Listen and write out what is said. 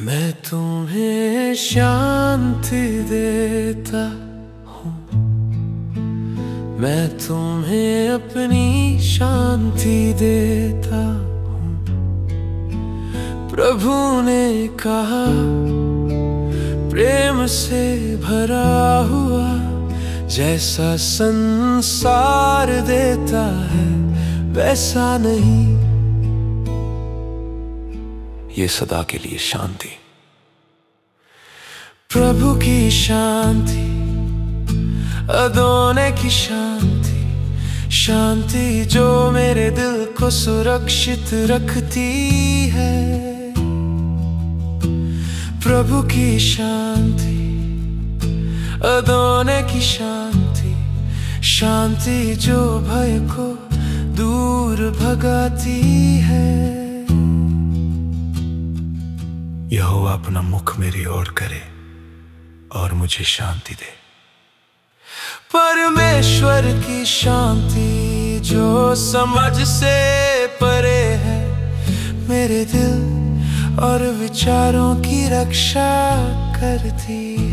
मैं तुम्हें शांति देता हूँ। मैं तुम्हें अपनी शांति देता हूँ। प्रभु ने कहा, प्रेम से भरा हुआ जैसा संसार देता है, वैसा नहीं। ये सदा के लिए शांति। प्रभु की शांति, अदोने की शांति शांति जो मेरे दिल को सुरक्षित रखती है। प्रभु की शांति, अदोने की शांति शांति जो भय को दूर भगाती है। यहोवा अपना मुख मेरी ओर करे और मुझे शांति दे। परमेश्वर की शांति जो समझ से परे है, मेरे दिल और विचारों की रक्षा करती।